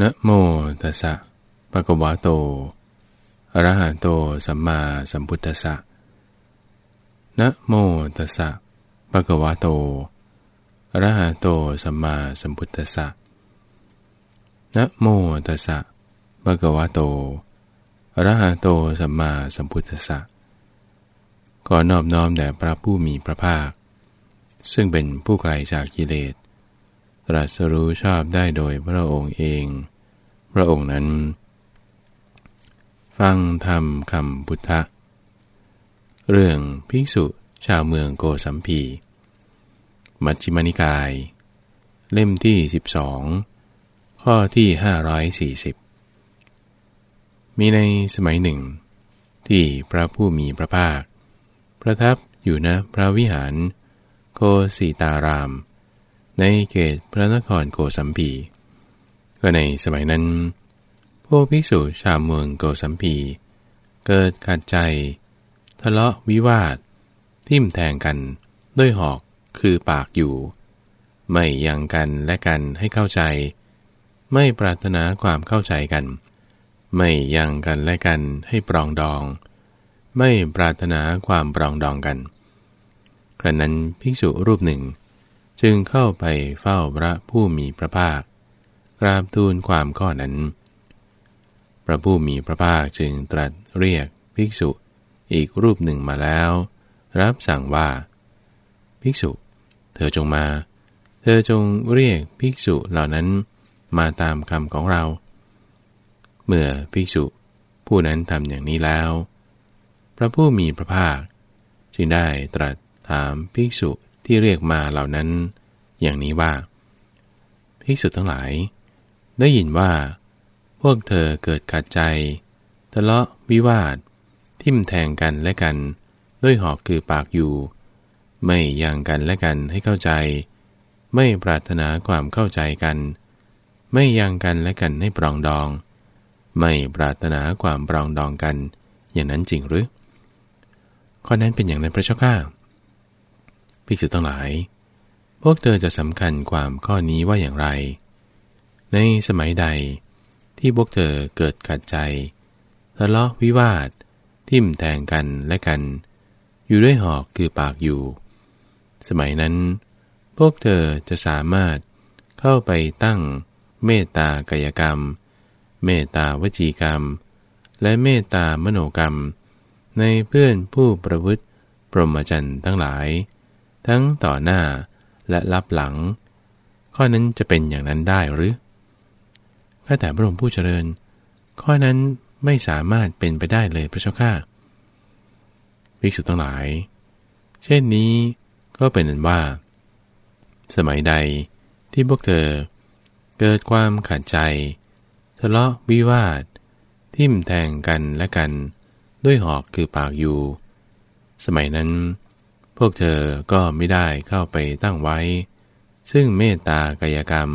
นะโมตัสสะปะคะวะโตอระหะโตสัมมาสัมพุทธัสสะนะโมตัสสะปะคะวะโตอระหะโตสัมมาสัมพุทธัสสะนะโมตัสสะปะคะวะโตอระหะโตสัมมาสัมพุทธัสสะขอนอบน้อมแด่พระผู้มีพระภาค ซึ่งเป็นผู้ไกลจากกิเลส ตรัสรู้ชอบได้โดยพระองค์เอง พระองค์นั้น ฟังธรรมคำพุทธะ เรื่องภิกษุชาวเมืองโกสัมพี มัชฌิมานิกาย เล่มที่ 12 ข้อที่ 540 มีในสมัยหนึ่ง ที่พระผู้มีพระภาค ประทับอยู่ณพระวิหาร โกสีตาราม ในเขตพระนครโกสัมพี ก็ในสมัยนั้น พวกภิกษุชาวเมืองโกสัมพี เกิดขัดใจ ทะเลาะวิวาท ทิ่มแทงกันด้วยหอกคือปากอยู่ ไม่ยังกันและกันให้เข้าใจ ไม่ปรารถนาความเข้าใจกัน ไม่ยังกันและกันให้ปรองดอง ไม่ปรารถนาความปรองดองกัน ครั้นั้นภิกษุรูปหนึ่ง จึงเข้าไปเฝ้าพระผู้มีพระภาค กราบทูลความข้อนั้น พระผู้มีพระภาคจึงตรัสเรียกภิกษุอีกรูปหนึ่งมาแล้ว รับสั่งว่า ภิกษุ เธอจงมา เธอจงเรียกภิกษุเหล่านั้นมาตามคำของเรา เมื่อภิกษุ ผู้นั้นทำอย่างนี้แล้ว พระผู้มีพระภาค จึงได้ตรัสถามภิกษุ ที่เรียกมาเหล่านั้น อย่างนี้ว่าภิกษุทั้งหลาย ได้ยินว่า พวกเธอเกิดขัดใจทะเลาะวิวาท ทิ่มแทงกันและกัน ด้วยหอกคือปากอยู่ ไม่ยังกันและกันให้เข้าใจ ไม่ปรารถนาความเข้าใจกัน ไม่ยังกันและกันให้ปรองดอง ไม่ปรารถนาความปรองดองกัน อย่างนั้นจริงหรือข้อนั้นเป็นอย่างในพระเจ้าข้า ภิกษุทั้งหลาย พวกเธอจะสำคัญความข้อนี้ว่าอย่างไร ในสมัยใดที่พวกเธอเกิดขัดใจทะเลาะวิวาท ทิ่มแทงกันและกัน อยู่ด้วยหอกคือปากอยู่ สมัยนั้น พวกเธอจะสามารถเข้าไปตั้งเมตตากายกรรม เมตตาวจีกรรม และเมตตามโนกรรม ในเพื่อนผู้ประพฤติปรมจันทร์ทั้งหลาย ทั้งต่อหน้าและรับหลัง ข้อนั้นจะเป็นอย่างนั้นได้หรือข้าแต่พระองค์ผู้เจริญ ข้อนั้นไม่สามารถเป็นไปได้เลยพระเจ้าข้าภิกษุทั้งหลาย เช่นนี้ก็เป็นนั้นว่า สมัยใดที่พวกเธอเกิดความขัดใจ ทะเลาะวิวาท ทิ่มแทงกันและกัน ด้วยหอกคือปากอยู่ สมัยนั้น วกเธอก็ไม่ได้เข้าไปตั้งไว้ ซึ่งเมตตากายกรรม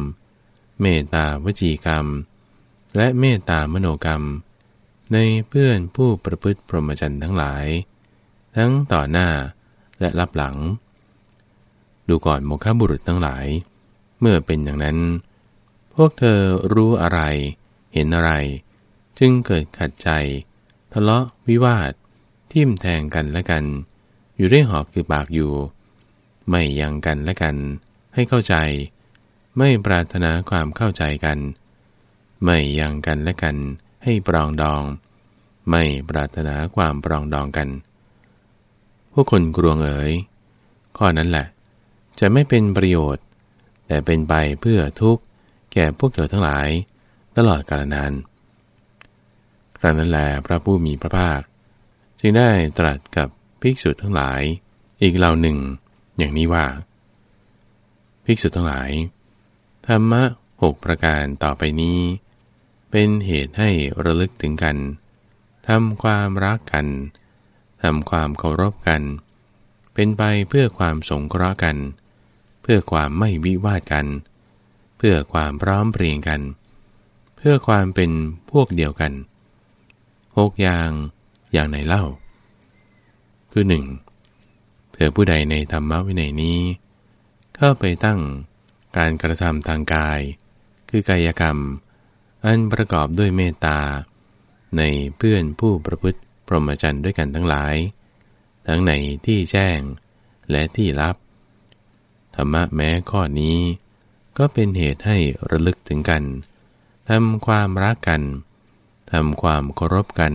เมตตาวจีกรรม และเมตตามโนกรรม ในเพื่อนผู้ประพฤติพรหมจรรย์ทั้งหลาย ทั้งต่อหน้าและรับหลัง ดูก่อนโมฆะบุรุษทั้งหลาย เมื่อเป็นอย่างนั้น พวกเธอรู้อะไร เห็นอะไร จึงเกิดขัดใจ ทะเลาะวิวาททิ่มแทงกันและกัน อยู่ด้วยหอกคือปากอยู่ ไม่ยังกันและกัน ให้เข้าใจ ไม่ปรารถนาความเข้าใจกัน ไม่ยังกันและกัน ให้ปรองดอง ไม่ปรารถนาความปรองดองกัน พวกคนกลวงเอ๋ยข้อนั้นแหละ จะไม่เป็นประโยชน์ แต่เป็นไปเพื่อทุกข์แก่พวกเธอทั้งหลาย ตลอดกาลนานครั้งนั้นแหละพระผู้มีพระภาค จึงได้ตรัสกับ ภิกษุทั้งหลาย อีกเหล่าหนึ่ง อย่างนี้ว่า ภิกษุทั้งหลาย ธรรมะหกประการต่อไปนี้ เป็นเหตุให้ระลึกถึงกันทำความรักกันทำความเคารพกัน เป็นไปเพื่อความสงเคราะห์กัน เพื่อความไม่วิวาทกัน เพื่อความพร้อมเพรียงกัน เพื่อความเป็นพวกเดียวกันหกอย่างอย่างไหนเล่า คือหนึ่งเธอผู้ใดในธรรมวินัยนี้ เข้าไปตั้งการกระทำทางกาย คือกายกรรม อันประกอบด้วยเมตตา ในเพื่อนผู้ประพฤติพรหมจรรย์ด้วยกันทั้งหลาย ทั้งในที่แจ้งและที่ลับ ธรรมะแม้ข้อนี้ ก็เป็นเหตุให้ระลึกถึงกันทำความรักกันทำความเคารพกัน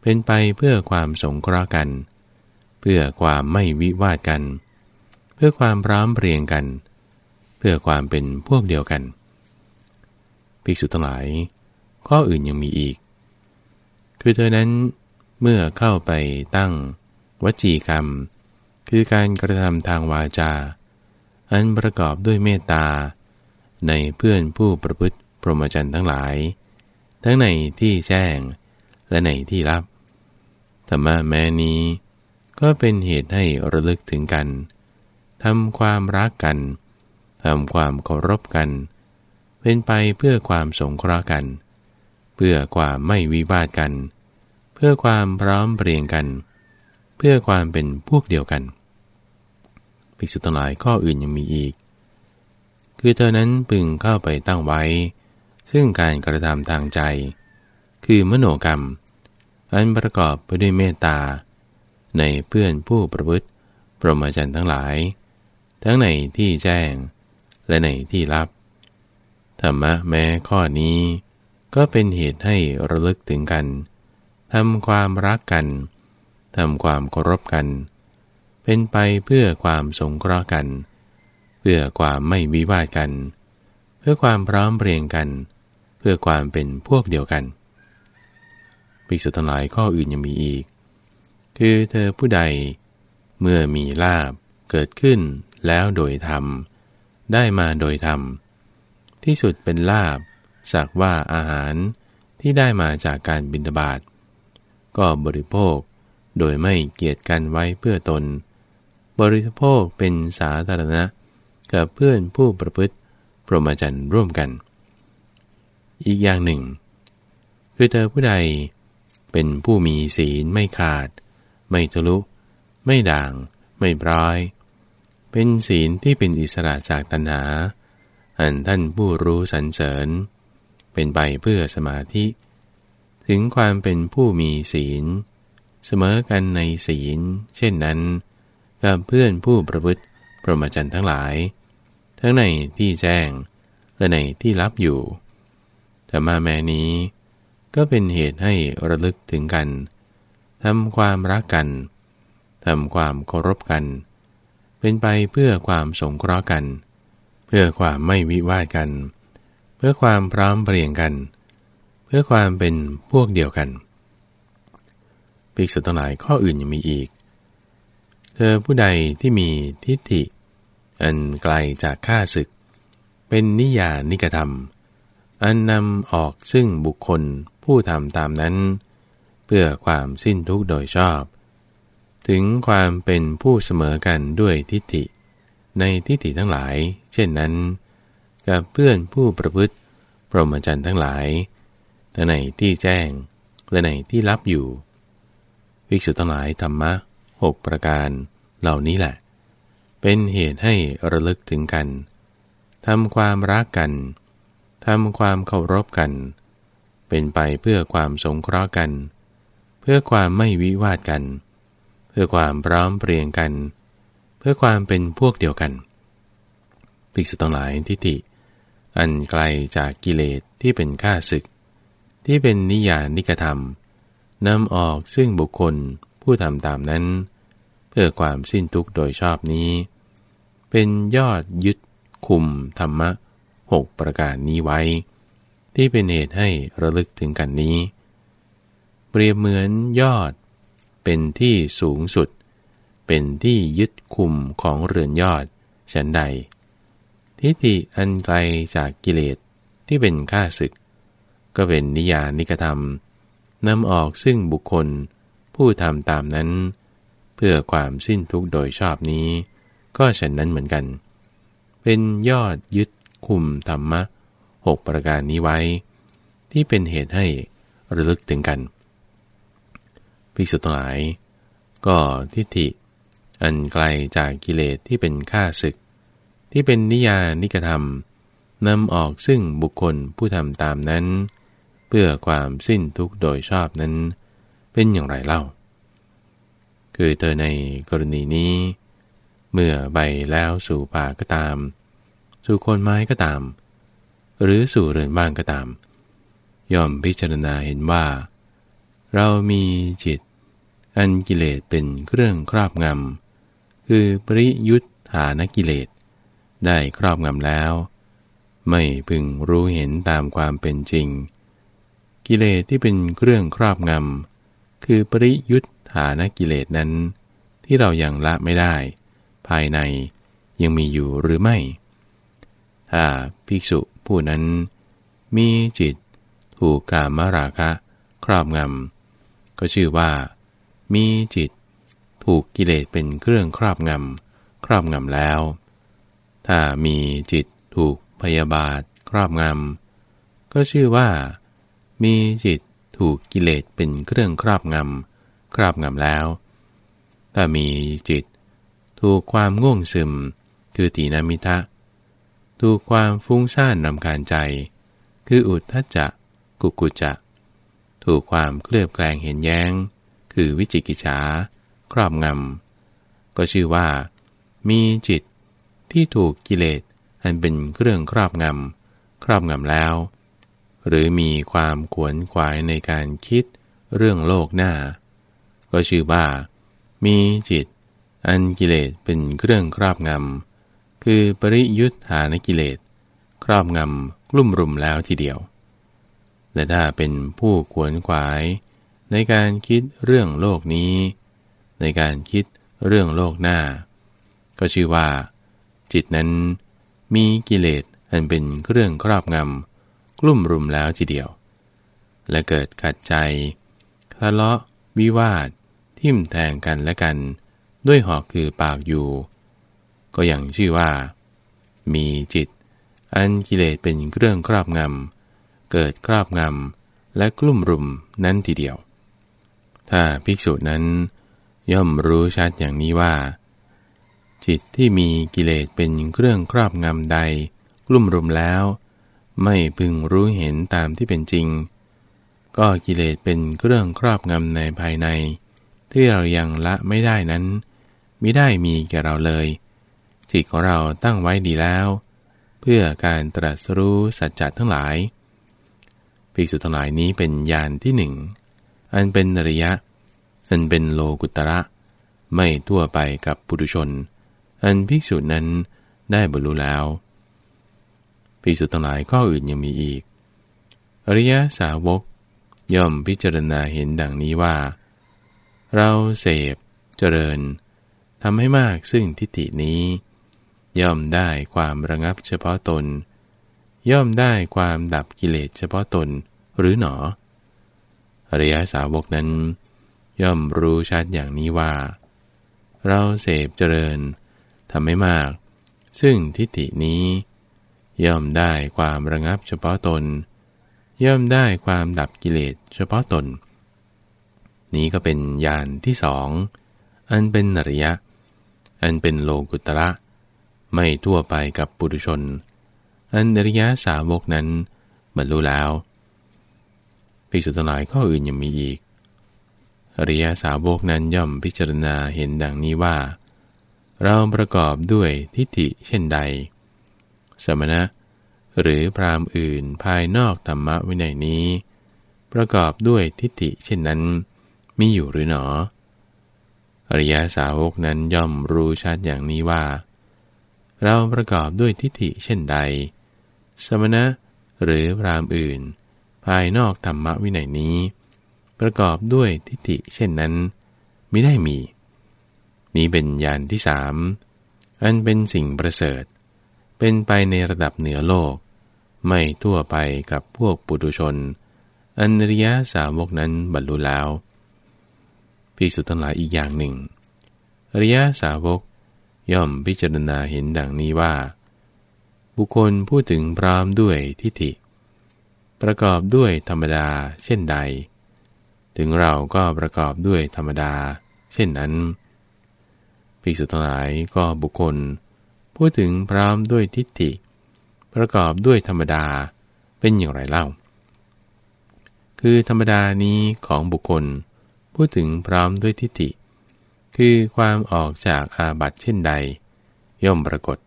เป็นไปเพื่อความสงเคราะห์กัน พื่อความไม่วิวาทกัน เพื่อความพร้อมเพรียงกัน เพื่อความเป็นพวกเดียวกัน ภิกษุทั้งหลาย ข้ออื่นยังมีอีก คือเธอนั้นเมื่อเข้าไปตั้ง วจีกรรม คือการกระทำทางวาจา อันประกอบด้วยเมตตา ในเพื่อนผู้ประพฤติพรหมจรรย์ทั้งหลาย ทั้งในที่แจ้งและในที่ลับธรรมะแม้นี้ ก็เป็นเหตุให้ระลึกถึงกันทำความรักกันทำความเคารพกัน เป็นไปเพื่อความสงเคราะห์กัน เพื่อความไม่วิวาทกัน เพื่อความพร้อมเปลี่ยงกัน เพื่อความเป็นพวกเดียวกันภิกษุทั้งหลายข้ออื่นยังมีอีก คือเธอนั้นพึงเข้าไปตั้งไว้ ซึ่งการกระทำทางใจ คือมโนกรรม อันประกอบไปด้วยเมตตา ในเพื่อนผู้ประพฤติปรมจันทั้งหลาย ทั้งในที่แจ้งและในที่ลับ ธรรมะแม้ข้อนี้ก็เป็นเหตุให้ระลึกถึงกันทำความรักกันทำความเคารพกัน เป็นไปเพื่อความสงเคราะห์กัน เพื่อความไม่วิวาทกัน เพื่อความพร้อมเรียงกัน เพื่อความเป็นพวกเดียวกัน ภิกษุทั้งหลายข้ออื่นยังมีอีก คือเธอผู้ใด เมื่อมีลาบเกิดขึ้นแล้วโดยธรรม ได้มาโดยธรรม ที่สุดเป็นลาบสักว่าอาหารที่ได้มาจากการบิณฑบาตก็บริโภคโดยไม่เกียจกันไว้เพื่อตน บริโภคเป็นสาธารณะ กับเพื่อนผู้ประพฤติพรหมจรรย์ร่วมกัน อีกอย่างหนึ่ง คือเธอผู้ใดเป็นผู้มีศีลไม่ขาด ไม่ทะลุ ไม่ด่าง ไม่บร้อย เป็นศีลที่เป็นอิสระจากตัณหา อันท่านผู้รู้สรรเสริญ เป็นไปเพื่อสมาธิ ถึงความเป็นผู้มีศีล เสมอกันในศีล เช่นนั้น กับเพื่อนผู้ประพฤติพรหมจรรย์ทั้งหลาย ทั้งในที่แจ้งและในที่ลับอยู่แต่มาแม้นี้ก็เป็นเหตุให้ระลึกถึงกัน ทำความรักกันทำความเคารพกัน เป็นไปเพื่อความสงเคราะห์กัน เพื่อความไม่วิวาทกัน เพื่อความพร้อมเพรียงกัน เพื่อความเป็นพวกเดียวกันภิกษุทั้งหลายข้ออื่นยังมีอีก เธอผู้ใดที่มีทิฏฐิ อันไกลจากข้าศึก เป็นนิยานิกธรรม อันนำออกซึ่งบุคคลผู้ทำตามนั้น เพื่อความสิ้นทุกข์โดยชอบ ถึงความเป็นผู้เสมอกันด้วยทิฏฐิ ในทิฏฐิทั้งหลาย เช่นนั้น กับเพื่อนผู้ประพฤติพรหมจรรย์ทั้งหลายแต่ในที่แจ้งและในที่ลับอยู่วิกษุทั้งหลายธรรมะหกประการเหล่านี้แหละ เป็นเหตุให้ระลึกถึงกันทำความรักกันทำความเคารพกัน เป็นไปเพื่อความสงเคราะห์กัน เพื่อความไม่วิวาทกัน เพื่อความพร้อมเปรียงกัน เพื่อความเป็นพวกเดียวกันภิกษุทั้งหลายทิฏฐิ อันไกลจากกิเลสที่เป็นข้าศึก ที่เป็นนิยานิกธรรมนำออกซึ่งบุคคลผู้ทำตามนั้น เพื่อความสิ้นทุกข์โดยชอบนี้ เป็นยอดยึดคุมธรรมะหกประการนี้ไว้ ที่เป็นเหตุให้ระลึกถึงกันนี้ เปรียบเหมือนยอด เป็นที่สูงสุด เป็นที่ยึดคุมของเรือนยอดฉันใด ทิฏฐิอันไกลจากกิเลสที่เป็นข้าศึก ก็เป็นนิยานิกธรรมนำออกซึ่งบุคคลผู้ทำตามนั้น เพื่อความสิ้นทุกข์โดยชอบนี้ ก็ฉันนั้นเหมือนกัน เป็นยอดยึดคุมธรรมะหกประการนี้ไว้ ที่เป็นเหตุให้ระลึกถึงกัน ภิกษุทั้งหลาย ก็ทิฏฐิ อันไกลจากกิเลสที่เป็นข้าศึก ที่เป็นนิยานิกธรรมนำออกซึ่งบุคคลผู้ทำตามนั้น เพื่อความสิ้นทุกข์โดยชอบนั้น เป็นอย่างไรเล่า คือเธอในกรณีนี้ เมื่อใบแล้วสู่ป่าก็ตาม สู่คนไม้ก็ตาม หรือสู่เรือนบ้านก็ตาม ย่อมพิจารณาเห็นว่า เรามีจิต อันกิเลสเป็นเครื่องครอบงำ คือปริยุทธานกิเลส ได้ครอบงำแล้ว ไม่พึงรู้เห็นตามความเป็นจริง กิเลสที่เป็นเครื่องครอบงำ คือปริยุทธานกิเลสนั้น ที่เรายัางละไม่ได้ ภายในยังมีอยู่หรือไม่ ถ้าภิกษุผู้นั้น มีจิตถูกกามราคะ ครอบงำ ก็ชื่อว่า มีจิต ถูกกิเลสเป็นเครื่องครอบงำ ครอบงำแล้ว ถ้ามีจิตถูกพยาบาท ครอบงำ ก็ชื่อว่า มีจิตถูกกิเลสเป็นเครื่องครอบงำ ครอบงำแล้ว ถ้ามีจิต ถูกความง่วงซึม คือตีนามิทะ ถูกความฟุ้งซ่านนำการใจ คืออุทธัจจะ กุกุจะ ถูกความเคลือบแคลงเห็นแย้ง คือวิจิกิจฉาครอบงำ ก็ชื่อว่า มีจิตที่ถูกกิเลสอันเป็นเครื่องครอบงำ ครอบงำแล้ว หรือมีความขวนขวายในการคิดเรื่องโลกหน้า ก็ชื่อว่า มีจิต อันกิเลสเป็นเครื่องครอบงำ คือปริยุทธานกิเลส ครอบงำกลุ่มรุมแล้วทีเดียว และถ้าเป็นผู้ขวนขวาย ในการคิดเรื่องโลกนี้ ในการคิดเรื่องโลกหน้า ก็ชื่อว่า จิตนั้นมีกิเลสอันเป็นเครื่องครอบงำกลุ่มรุมแล้วทีเดียว และเกิดขัดใจทะเลาะวิวาท ทิ่มแทงกันและกัน ด้วยหอกคือปากอยู่ ก็อย่างชื่อว่า มีจิต อันกิเลสเป็นเครื่องครอบงำเกิดครอบงำและกลุ่มรุมนั้นทีเดียว ถ้าภิกษุนั้นย่อมรู้ชัดอย่างนี้ว่า จิตที่มีกิเลสเป็นเครื่องครอบงำใด กลุ่มรุมแล้ว ไม่พึงรู้เห็นตามที่เป็นจริง ก็กิเลสเป็นเครื่องครอบงำในภายใน ที่เรายังละไม่ได้นั้นไม่ได้มีแก่เราเลย จิตของเราตั้งไว้ดีแล้ว เพื่อการตรัสรู้สัจจะทั้งหลายภิกษุทั้งหลายนี้เป็นญาณที่หนึ่ง อันเป็นนริยะ อันเป็นโลกุตระ ไม่ทั่วไปกับปุถุชน อันภิกษุนั้นได้บรรลุแล้วภิกษุทั้งหลายข้ออื่นยังมีอีก อริยสาวกย่อมพิจารณาเห็นดังนี้ว่า เราเสพเจริญทำให้มากซึ่งทิฏฐินี้ ย่อมได้ความระงับเฉพาะตน ย่อมได้ความดับกิเลสเฉพาะตนหรือหนอ อริยสาวกนั้น ย่อมรู้ชัดอย่างนี้ว่า เราเสพเจริญทำไม่มาก ซึ่งทิฏฐินี้ ย่อมได้ความระงับเฉพาะตน ย่อมได้ความดับกิเลสเฉพาะตน นี้ก็เป็นญาณที่สอง อันเป็นนริยะ อันเป็นโลกุตระ ไม่ทั่วไปกับปุถุชน อันนริยะสาวกนั้นบรรลุแล้ว ภิกษุทั้งหลายข้ออื่นยังมีอีกอริยสาวกนั้นย่อมพิจารณาเห็นดังนี้ว่า เราประกอบด้วยทิฏฐิเช่นใด สมณะ หรือพรามอื่นภายนอกธรรมวินัยนี้ ประกอบด้วยทิฏฐิเช่นนั้น มีอยู่หรือหนอ อริยาสาวกนั้นย่อมรู้ชัดอย่างนี้ว่า เราประกอบด้วยทิฏฐิเช่นใด สมณะ หรือพรามอื่น ภายนอกธรรมวินัยนี้ ประกอบด้วยทิฏฐิเช่นนั้นไม่ได้มี นี้เป็นญาณที่สามอันเป็นสิ่งประเสริฐ เป็นไปในระดับเหนือโลก ไม่ทั่วไปกับพวกปุถุชน อันริยะสาวกนั้นบรรลุแล้วพิสุทั้งหลายอีกอย่างหนึ่งอริยสาวกย่อมพิจารณาเห็นดังนี้ว่า บุคคลพูดถึงพร้อมด้วยทิฏฐิ ประกอบด้วยธรรมดาเช่นใด ถึงเราก็ประกอบด้วยธรรมดา เช่นนั้นภิกษุทั้งหลายก็บุคคล พูดถึงพร้อมด้วยทิฏฐิ ประกอบด้วยธรรมดาเป็นอย่างไรเล่า คือธรรมดานี้ของบุคคล พูดถึงพร้อมด้วยทิฏฐิ คือความออกจากอาบัติเช่นใด ย่อมปรากฏ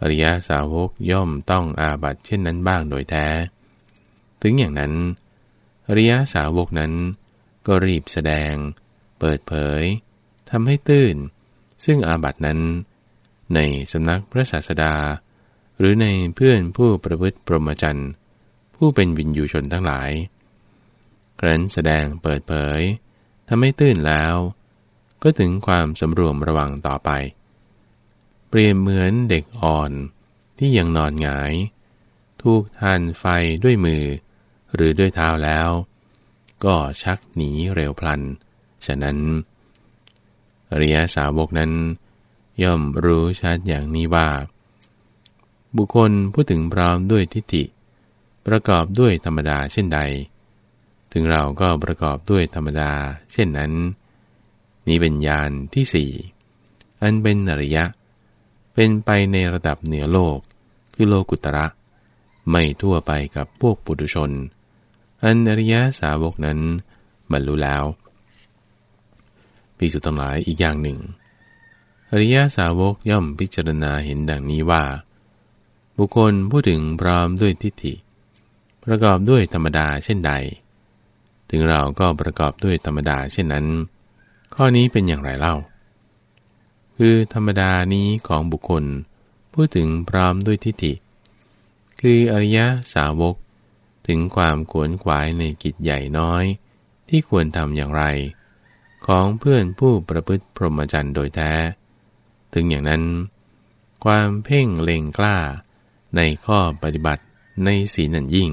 อริยสาวกย่อมต้องอาบัติเช่นนั้นบ้างโดยแท้ ถึงอย่างนั้นอริยสาวกนั้น ก็รีบแสดง เปิดเผยทำให้ตื้นซึ่งอาบัตินั้น ในสำนักพระศาสดา หรือในเพื่อนผู้ประพฤติปรมจันทร์ผู้เป็นวินยูชนทั้งหลายครั้นแสดงเปิดเผยทำให้ตื้นแล้ว ก็ถึงความสำรวมระวังต่อไป เปรียบเหมือนเด็กอ่อนที่ยังนอนหงาย ถูกทานไฟด้วยมือ หรือด้วยเท้าแล้ว ก็ชักหนีเร็วพลัน ฉะนั้นอริยสาวกนั้น ย่อมรู้ชัดอย่างนี้ว่า บุคคลพูดถึงพร้อมด้วยทิฏฐิ ประกอบด้วยธรรมดาเช่นใด ถึงเราก็ประกอบด้วยธรรมดา เช่นนั้น นี้เป็นญาณที่สี่อันเป็นอริยะ เป็นไปในระดับเหนือโลกคือโลกุตระ ไม่ทั่วไปกับพวกปุถุชน อันอริยะสาวกนั้นบรรลุแล้วปีสุทั้งหลายอีกอย่างหนึ่ง อริยะสาวกย่อมพิจารณาเห็นดังนี้ว่า บุคคลพูดถึงพร้อมด้วยทิฏฐิ ประกอบด้วยธรรมดาเช่นใด ถึงเราก็ประกอบด้วยธรรมดาเช่นนั้น ข้อนี้เป็นอย่างไรเล่า คือธรรมดานี้ของบุคคลพูดถึงพร้อมด้วยทิฏฐิ คืออริยสาวก ถึงความขวนขวายในกิจใหญ่น้อย ที่ควรทำอย่างไร ของเพื่อนผู้ประพฤติพรหมจรรย์โดยแท้ ถึงอย่างนั้น ความเพ่งเล็งกล้า ในข้อปฏิบัติในศีลนันยิ่ง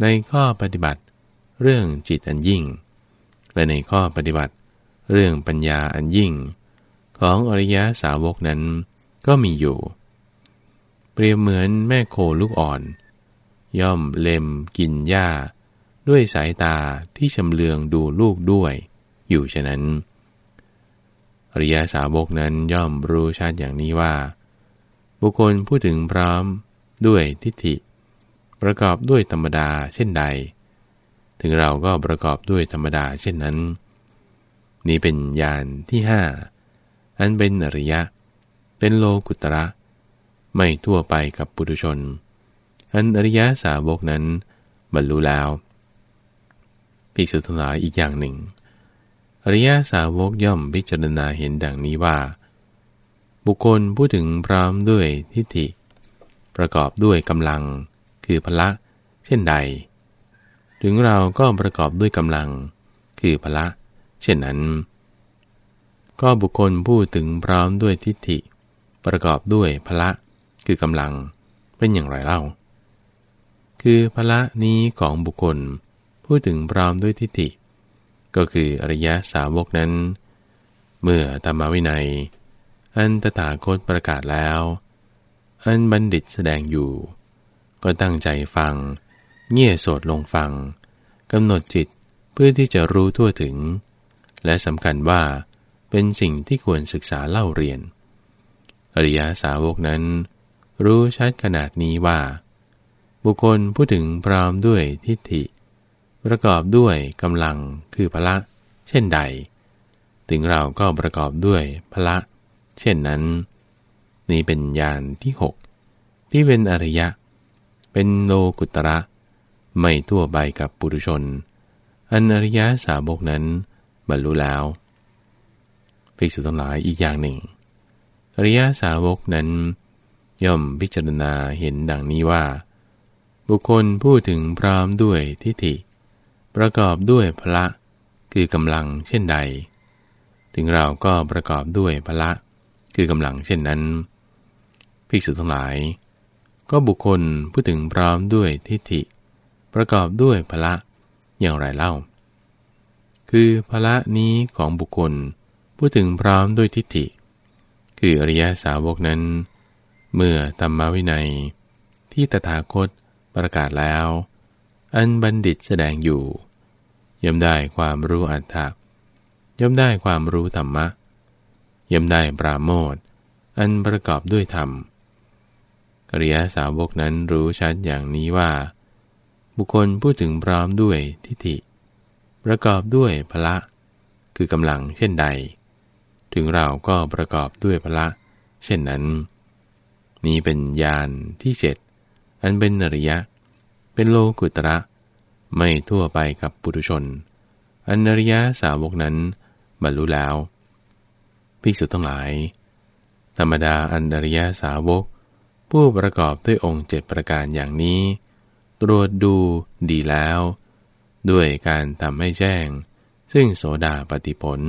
ในข้อปฏิบัติเรื่องจิตอันยิ่ง และในข้อปฏิบัติเรื่องปัญญาอันยิ่ง ของอริยสาวกนั้นก็มีอยู่ เปรียบเหมือนแม่โคลูกอ่อน ย่อมเล็มกินหญ้า ด้วยสายตาที่ชำเลืองดูลูกด้วย อยู่ฉะนั้นอริยสาวกนั้นย่อมรู้ชัดอย่างนี้ว่า บุคคลพูดถึงพร้อมด้วยทิฏฐิ ประกอบด้วยธรรมดาเช่นใด ถึงเราก็ประกอบด้วยธรรมดาเช่นนั้น นี่เป็นญาณที่ห้าอันเป็นอริยะ เป็นโลกุตระ ไม่ทั่วไปกับปุถุชน อันอริยะสาวกนั้นบรรลุแล้วภิกษุทั้งหลายอีกอย่างหนึ่ง อริยะสาวกย่อมพิจารณาเห็นดังนี้ว่า บุคคลพูดถึงพร้อมด้วยทิฏฐิ ประกอบด้วยกำลัง คือพละ เช่นใด ถึงเราก็ประกอบด้วยกำลัง คือพละ เช่นนั้น ก็บุคคลพูดถึงพร้อมด้วยทิฏฐิ ประกอบด้วยพละ คือกำลัง เป็นอย่างไรเล่า คือพละนี้ของบุคคล พูดถึงพร้อมด้วยทิฏฐิ ก็คืออริยสาวกนั้น เมื่อธรรมวินัย อันตถาคตประกาศแล้ว อันบัณฑิตแสดงอยู่ ก็ตั้งใจฟัง เงี่ยโสดลงฟังกำหนดจิตเพื่อที่จะรู้ทั่วถึง และสำคัญว่าเป็นสิ่งที่ควรศึกษาเล่าเรียน อริยาสาวกนั้น รู้ชัดขนาดนี้ว่า บุคคลพูดถึงพร้อมด้วยทิฏฐิ ประกอบด้วยกำลังคือพละ เช่นใด ถึงเราก็ประกอบด้วยพละ เช่นนั้น นี่เป็นญาณที่หกที่เป็นอริยะ เป็นโลกุตระ ไม่ทั่วไปกับปุถุชน อันอริยสาวกนั้นบรรลุแล้วภิกษุทั้งหลายอีกอย่างหนึ่ง อริยสาวกนั้น ย่อมพิจารณาเห็นดังนี้ว่า บุคคลพูดถึงพร้อมด้วยทิฏฐิ ประกอบด้วยพละ คือกำลังเช่นใด ถึงเราก็ประกอบด้วยพละ คือกำลังเช่นนั้น ภิกษุทั้งหลาย ก็บุคคลพูดถึงพร้อมด้วยทิฏฐิ ประกอบด้วยพละอย่างไรเล่า คือพละนี้ของบุคคลพูดถึงพร้อมด้วยทิฏฐิ คืออริยสาวกนั้น เมื่อธรรมวินัย ที่ตถาคต ประกาศแล้ว อันบัณฑิตแสดงอยู่ ย่อมได้ความรู้อัตถะย่อมได้ความรู้ธรรมะ ย่อมได้ปราโมทอันประกอบด้วยธรรมอริยาสาวกนั้นรู้ชัดอย่างนี้ว่า บุคคลพูดถึงพร้อมด้วยทิฏฐิ ประกอบด้วยพละ คือกำลังเช่นใด ถึงเราก็ประกอบด้วยพละ เช่นนั้น นี้เป็นญาณที่เจ็ด อันเป็นอริยะ เป็นโลกุตระ ไม่ทั่วไปกับปุถุชน อันอริยะสาวกนั้นบรรลุแล้วภิกษุทั้งหลาย ธรรมดาอันอริยะสาวก ผู้ประกอบด้วยองค์เจ็ดประการอย่างนี้ ตรวจดูดีแล้ว ด้วยการทำให้แจ้ง ซึ่งโสดาปฏิผล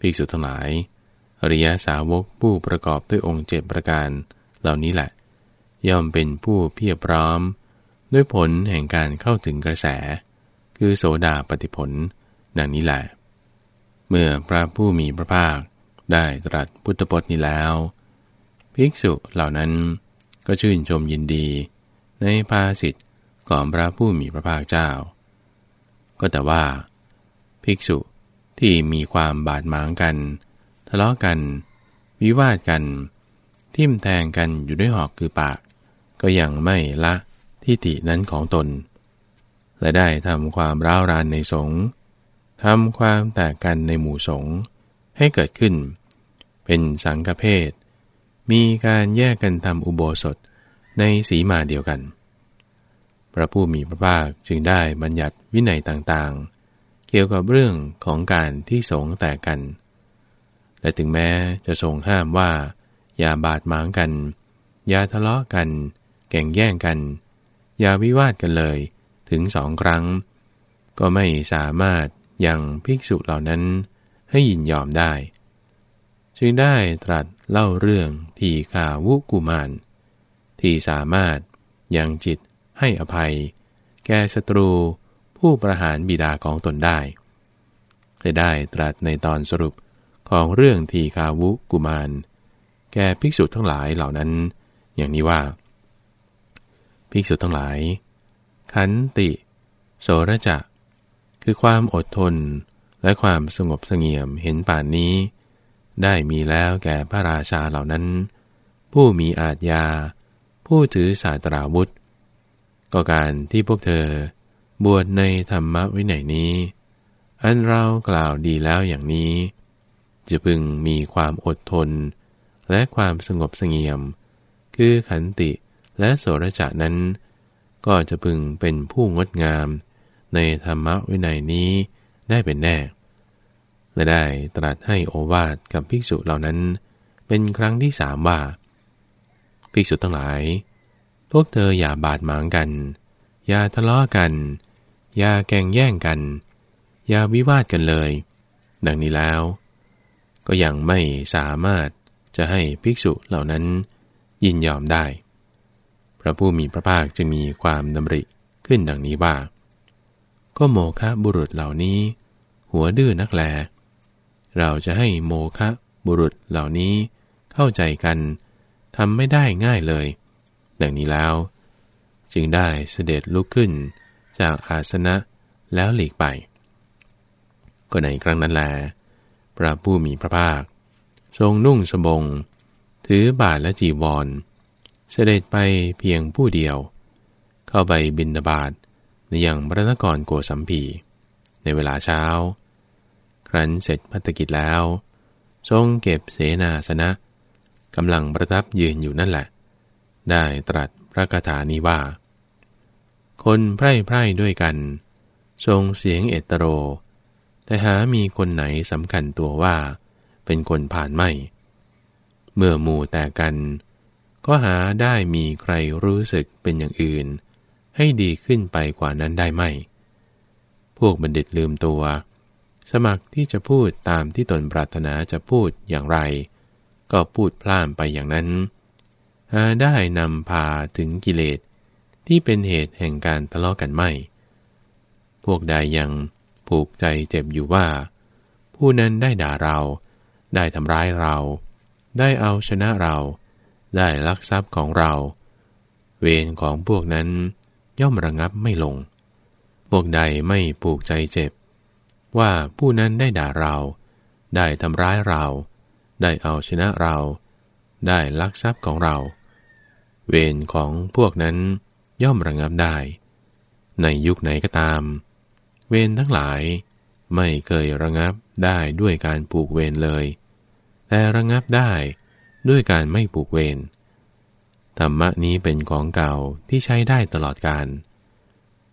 ภิกษุทั้งหลายอริยสาวกผู้ประกอบด้วยองค์เจ็ดประการเหล่านี้แหละ ย่อมเป็นผู้เพียรพร้อม ด้วยผลแห่งการเข้าถึงกระแส คือโสดาปฏิผล ดังนี้แหละ เมื่อพระผู้มีพระภาคได้ตรัสพุทธพจน์นี้แล้ว ภิกษุเหล่านั้นก็ชื่นชมยินดี ในภาสิทธิ์ของพระผู้มีพระภาคเจ้า ก็แต่ว่า ภิกษุที่มีความบาดหมางกัน ทะเลาะกัน วิวาทกัน ทิ่มแทงกันอยู่ด้วยหอกคือปาก ก็ยังไม่ละทิฏฐินั้นของตน และได้ทำความร้าวรานในสงฆ์ทำความแตกกันในหมู่สงฆ์ให้เกิดขึ้น เป็นสังฆเพศมีการแยกกันทำอุโบสถในสีมาเดียวกัน พระผู้มีพระภาคจึงได้บัญญัติวินัยต่างๆ เกี่ยวกับเรื่องของการที่สงแตกกัน และถึงแม้จะทรงห้ามว่า อย่าบาดหมางกัน อย่าทะเลาะกัน แก่งแย่งกัน อย่าวิวาทกันเลยถึงสองครั้ง ก็ไม่สามารถยังภิกษุเหล่านั้นให้ยินยอมได้ จึงได้ตรัสเล่าเรื่องทีขาวุกุมารที่สามารถยังจิตให้อภัย แก่ศัตรูผู้ประหารบิดาของตนได้ได้ได้ตรัสในตอนสรุปของเรื่องทีคาวุกุมาร แก่ภิกษุทั้งหลายเหล่านั้น อย่างนี้ว่า ภิกษุทั้งหลาย ขันติ โสระจะ คือความอดทนและความสงบเสงี่ยมเห็นป่านนี้ ได้มีแล้วแก่พระราชาเหล่านั้น ผู้มีอาจยา ผู้ถือศาสตราวุธ ก็การที่พวกเธอบวชในธรรมวินัยนี้ อันเรากล่าวดีแล้วอย่างนี้ จะพึงมีความอดทน และความสงบสงเงียม คือขันติ และโสรจะนั้น ก็จะพึงเป็นผู้งดงาม ในธรรมวินัยนี้ได้เป็นแน่ และได้ตรัสให้โอวาทกับภิกษุเหล่านั้น เป็นครั้งที่สามว่า ภิกษุทั้งหลาย พวกเธออย่าบาดหมางกัน อย่าทะเลาะกัน อย่าแก่งแย่งกัน อย่าวิวาทกันเลย ดังนี้แล้ว ก็ยังไม่สามารถจะให้ภิกษุเหล่านั้นยินยอมได้ พระผู้มีพระภาคจะมีความดำริขึ้นดังนี้ว่า ก็โมคะบุรุษเหล่านี้ หัวดื้อนักแล เราจะให้โมคะบุรุษเหล่านี้เข้าใจกันทำไม่ได้ง่ายเลย ดังนี้แล้ว จึงได้เสด็จลุกขึ้นจากอาสนะแล้วหลีกไป ก็ในครั้งนั้นแล พระผู้มีพระภาค ทรงนุ่งสบง ถือบาทและจีวร เสด็จไปเพียงผู้เดียว เข้าไปบินบาตในอย่างพระนครโกสัมพีในเวลาเช้า ครั้นเสร็จพัฒกิจแล้ว ทรงเก็บเสนาสนะกำลังประทับยืนอยู่นั่นแหละ ได้ตรัสพระคาถานี้ว่า คนไพร่ไพร่ด้วยกัน ทรงเสียงเอตโร แต่หามีคนไหนสำคัญตัวว่า เป็นคนผ่านไม่ เมื่อหมู่แต่กัน ก็หาได้มีใครรู้สึกเป็นอย่างอื่น ให้ดีขึ้นไปกว่านั้นได้ไหม พวกบัณฑิตลืมตัว สมัครที่จะพูดตามที่ตนปรารถนาจะพูดอย่างไร ก็พูดพล่ามไปอย่างนั้น หาได้นำพาถึงกิเลสที่เป็นเหตุแห่งการทะเลาะกันไม่ พวกใดยังผูกใจเจ็บอยู่ว่า ผู้นั้นได้ด่าเรา ได้ทำร้ายเรา ได้เอาชนะเรา ได้ลักทรัพย์ของเรา เวรของพวกนั้นย่อมระงับไม่ลง พวกใดไม่ผูกใจเจ็บ ว่าผู้นั้นได้ด่าเรา ได้ทำร้ายเรา ได้เอาชนะเรา ได้ลักทรัพย์ของเรา เวรของพวกนั้นย่อมระงับได้ ในยุคไหนก็ตาม เวรทั้งหลายไม่เคยระงับได้ด้วยการปลูกเวรเลย แต่ระงับได้ ด้วยการไม่ปลูกเวรธรรมะนี้เป็นของเก่าที่ใช้ได้ตลอดการ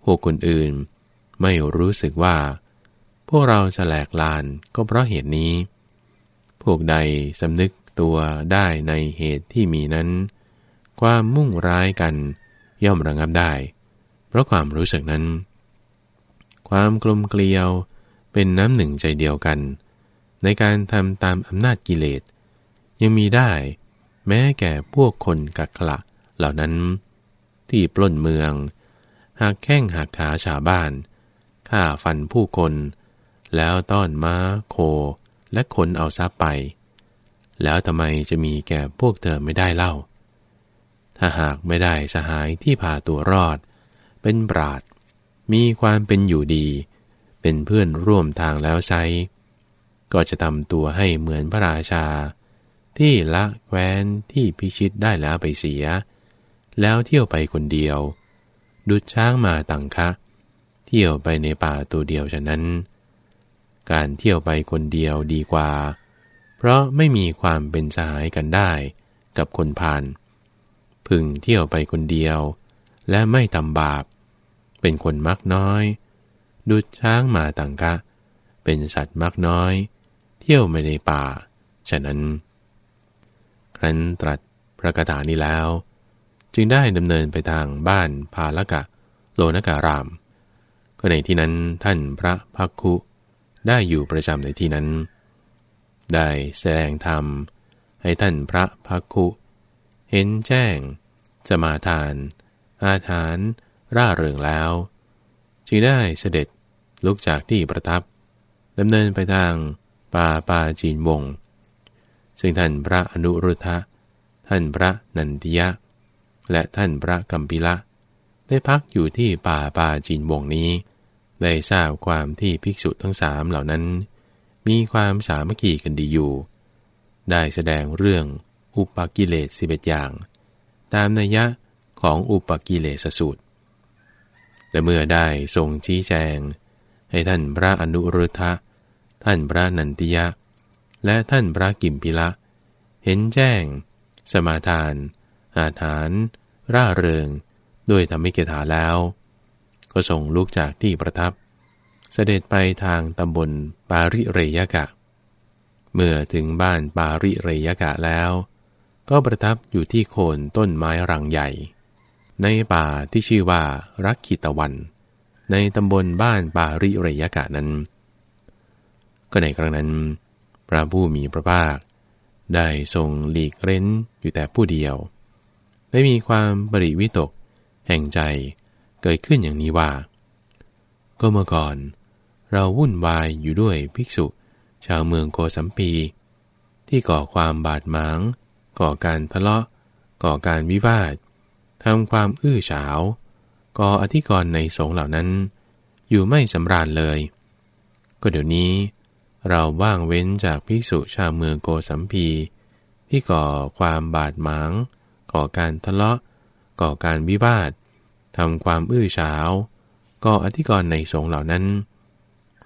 พวกคนอื่นไม่รู้สึกว่า พวกเราจะแหลกลานก็เพราะเหตุนี้ พวกใดสำนึกตัวได้ในเหตุที่มีนั้น ความมุ่งร้ายกันย่อมระงับได้ เพราะความรู้สึกนั้น ความกลมเกลียวเป็นน้ำหนึ่งใจเดียวกัน ในการทำตามอำนาจกิเลส ยังมีได้ แม้แก่พวกคนกักขละเหล่านั้น ที่ปล้นเมือง หากแข้งหักขาชาวบ้านฆ่าฟันผู้คน แล้วต้อนม้าโคและคนเอาทรัพย์ไป แล้วทำไมจะมีแก่พวกเธอไม่ได้เล่า ถ้าหากไม่ได้สหายที่พาตัวรอด เป็นบราด มีความเป็นอยู่ดี เป็นเพื่อนร่วมทางแล้วไซก็จะทำตัวให้เหมือนพระราชา ที่ละแคว้นที่พิชิตได้แล้วไปเสีย แล้วเที่ยวไปคนเดียว ดุดช้างมาตังคะ เที่ยวไปในป่าตัวเดียวฉะนั้น การเที่ยวไปคนเดียวดีกว่า เพราะไม่มีความเป็นสหายกันได้กับคนพาน พึงเที่ยวไปคนเดียว และไม่ทำบาป เป็นคนมักน้อย ดุดช้างมาตังกะเป็นสัตว์มักน้อย เที่ยวไม่ในป่า ฉะนั้น ครั้นตรัสพระกถานี้แล้ว จึงได้ดำเนินไปทางบ้านพาลกะ โลนการาม ก็ในที่นั้นท่านพระพักคุได้อยู่ประจำในที่นั้น ได้แสดงธรรม ให้ท่านพระพักคุเห็นแจ้ง สมาทาน อาถาน ร่าเริงแล้ว จึงได้เสด็จลุกจากที่ประทับดำเนินไปทางป่าปาจีนวง ซึ่งท่านพระอนุรุทธะ ท่านพระนันทิยะ และท่านพระกัมพิละ ได้พักอยู่ที่ป่าปาจีนวงนี้ ได้ทราบความที่ภิกษุทั้งสามเหล่านั้น มีความสามัคคีกันดีอยู่ ได้แสดงเรื่องอุปกิเลสสิบเอ็ดอย่าง ตามนัยยะของอุปกิเลสสูตร แต่เมื่อได้ทรงชี้แจง ให้ท่านพระอนุรุทธะ ท่านพระนันติยะ และท่านพระกิมพิละ เห็นแจ้ง สมาทาน อาถาน ร่าเริง ด้วยธรรมิกถาแล้ว ก็ส่งลุกจากที่ประทับ เสด็จไปทางตำบลปาริเรยกะ เมื่อถึงบ้านปาริเรยกะแล้ว ก็ประทับอยู่ที่โคนต้นไม้รังใหญ่ ในป่าที่ชื่อว่ารักขิตวัน ในตำบลบ้านปาริเรยกะนั้น ก็ในครั้งนั้น พระผู้มีพระภาค ได้ทรงหลีกเร้นอยู่แต่ผู้เดียว ได้มีความบริวิตก แห่งใจเกิดขึ้นอย่างนี้ว่า ก็เมื่อก่อน เราวุ่นวายอยู่ด้วยภิกษุ ชาวเมืองโกสัมปี ที่ก่อความบาดหมาง ก่อการทะเลาะ ก่อการวิวาททำความอื้อฉาว ก่ออธิกรณ์ในสงเหล่านั้น อยู่ไม่สำราญเลย ก็เดี๋ยวนี้ เราว่างเว้นจากภิกษุชาวเมืองโกสัมพี ที่ก่อความบาดหมาง ก่อการทะเลาะ ก่อการวิวาททำความอื้อฉาวก่ออธิกรณ์ในสงเหล่านั้น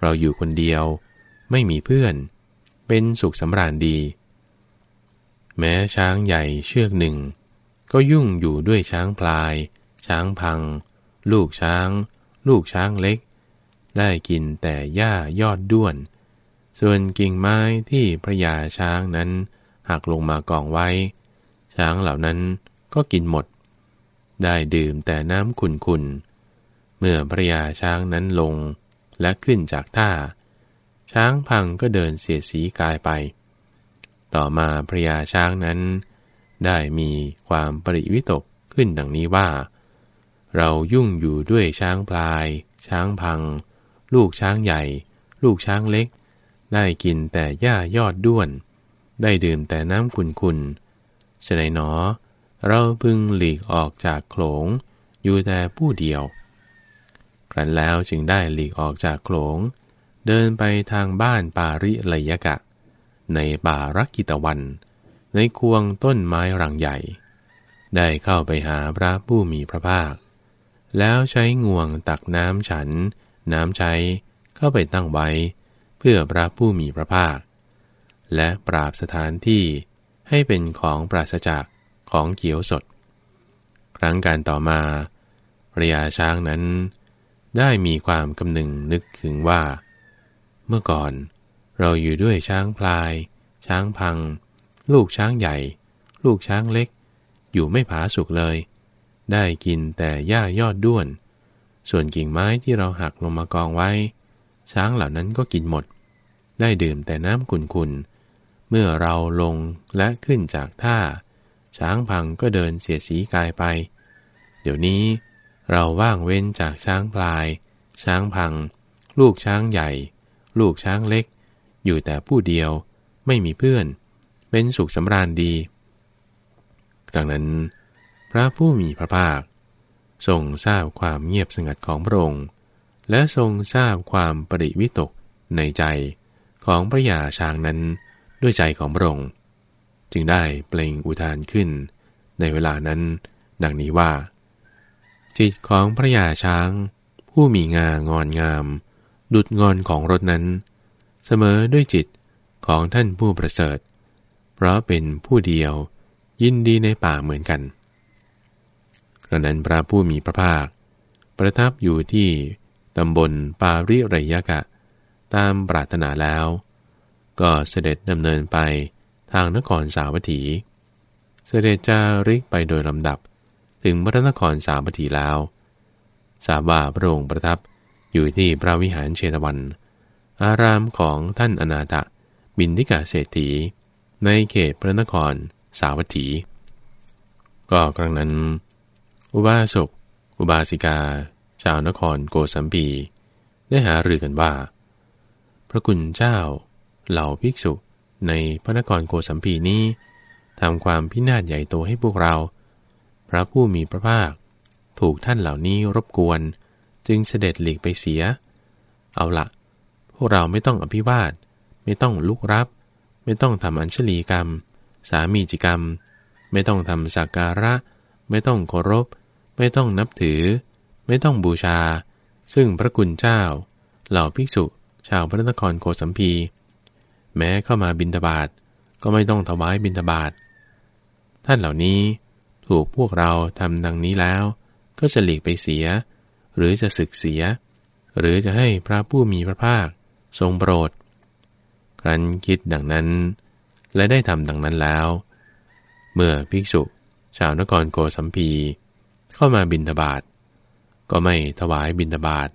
เราอยู่คนเดียว ไม่มีเพื่อน เป็นสุขสำราญดี แม้ช้างใหญ่เชือกหนึ่ง ก็ยุ่งอยู่ด้วยช้างพลาย ช้างพัง ลูกช้าง ลูกช้างเล็ก ได้กินแต่หญ้ายอดด้วน ส่วนกิ่งไม้ที่พระยาช้างนั้นหักลงมากองไว้ ช้างเหล่านั้นก็กินหมด ได้ดื่มแต่น้ำขุนๆเมื่อพระยาช้างนั้นลงและขึ้นจากท่า ช้างพังก็เดินเสียสีกายไป ต่อมาพระยาช้างนั้น ได้มีความปริวิตกขึ้นดังนี้ว่า เรายุ่งอยู่ด้วยช้างพลาย ช้างพัง ลูกช้างใหญ่ ลูกช้างเล็ก ได้กินแต่หญ้ายอดด้วน ได้ดื่มแต่น้ำขุนขุนฉะนั้นหนอ เราพึงหลีกออกจากโขลง อยู่แต่ผู้เดียว ครั้นแล้วจึงได้หลีกออกจากโขลง เดินไปทางบ้านปาริเลยกะ ในป่ารักกิตวัน ในควงต้นไม้รังใหญ่ ได้เข้าไปหาพระผู้มีพระภาค แล้วใช้งวงตักน้ำฉัน น้ำใช้เข้าไปตั้งไว้ เพื่อพระผู้มีพระภาค และปราบสถานที่ให้เป็นของปราศจากของเขียวสด ครั้งการต่อมาพระยาช้างนั้น ได้มีความกำหนึ่งนึกถึงว่า เมื่อก่อนเราอยู่ด้วยช้างพลาย ช้างพัง ลูกช้างใหญ่ ลูกช้างเล็ก อยู่ไม่ผาสุกเลย ได้กินแต่หญ้ายอดด้วน ส่วนกิ่งไม้ที่เราหักลงมากองไว้ ช้างเหล่านั้นก็กินหมด ได้ดื่มแต่น้ำขุ่นๆ เมื่อเราลงและขึ้นจากท่า ช้างพังก็เดินเสียสีกายไป เดี๋ยวนี้ เราว่างเว้นจากช้างพลาย ช้างพัง ลูกช้างใหญ่ ลูกช้างเล็ก อยู่แต่ผู้เดียว ไม่มีเพื่อน เป็นสุขสำราญดีดังนั้น พระผู้มีพระภาคทรงทราบความเงียบสงัดของพระองค์ และทรงทราบความปริวิตกในใจของพระยาช้างนั้นด้วยใจของพระองค์ จึงได้เปล่งอุทานขึ้น ในเวลานั้น ดังนี้ว่า จิตของพระยาช้าง ผู้มีงางอนงาม ดุดงอนของรถนั้น เสมอด้วยจิตของท่านผู้ประเสริฐ เพราะเป็นผู้เดียวยินดีในป่าเหมือนกันกระนั้นพระผู้มีพระภาค ประทับอยู่ที่ ตำบลปาริไรยกะ ตามปรารถนาแล้ว ก็เสด็จดำเนินไปทางนครสาวัตถี เสด็จจาริกไปโดยลำดับถึงพระนครสาวัตถีแล้ว สาบาพระองค์ประทับอยู่ที่พระวิหารเชตวัน อารามของท่านอนาถบินทิกาเศรษฐี ในเขตพระนครสาวัตถี ก็ครั้งนั้น อุบาสกอุบาสิกา ชาวนครโกสัมพีได้หารือกันว่า พระคุณเจ้า เหล่าภิกษุในพระนครโกสัมพีนี้ทำความพินาศใหญ่โตให้พวกเรา พระผู้มีพระภาค ถูกท่านเหล่านี้รบกวน จึงเสด็จหลีกไปเสีย เอาละพวกเราไม่ต้องอภิวาท ไม่ต้องลุกรับ ไม่ต้องทำอัญชลีกรรม สามีจิกรรม ไม่ต้องทำสักการะ ไม่ต้องเคารพ ไม่ต้องนับถือ ไม่ต้องบูชา ซึ่งพระคุณเจ้า เหล่าภิกษุ ชาวพระนครโกสัมพี แม้เข้ามาบินทบาทก็ไม่ต้องถวายบินทบาทท่านเหล่านี้ถูกพวกเราทำดังนี้แล้ว ก็จะหลีกไปเสีย หรือจะศึกเสีย หรือจะให้พระผู้มีพระภาค ทรงโปรด ครั้นคิดดังนั้น และได้ทำดังนั้นแล้ว เมื่อภิกษุ ชาวนครโกสัมพี เข้ามาบินทบาท ก็ไม่ถวายบินทบาท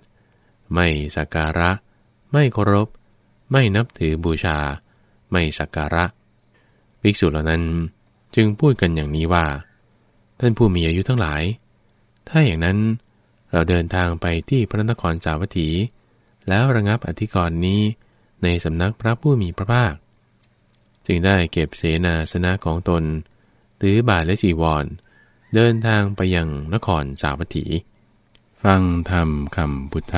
ไม่สักการะ ไม่เคารพ ไม่นับถือบูชา ไม่สักการะ ภิกษุเหล่านั้นจึงพูดกันอย่างนี้ว่า ท่านผู้มีอายุทั้งหลาย ถ้าอย่างนั้นเราเดินทางไปที่พระนครสาวัตถี แล้วระงับอธิกรณ์นี้ในสำนักพระผู้มีพระภาค จึงได้เก็บเสนาสนะของตน ถือบาทและจีวร เดินทางไปยังนครสาวัตถี ฟังธรรมคำพุทธ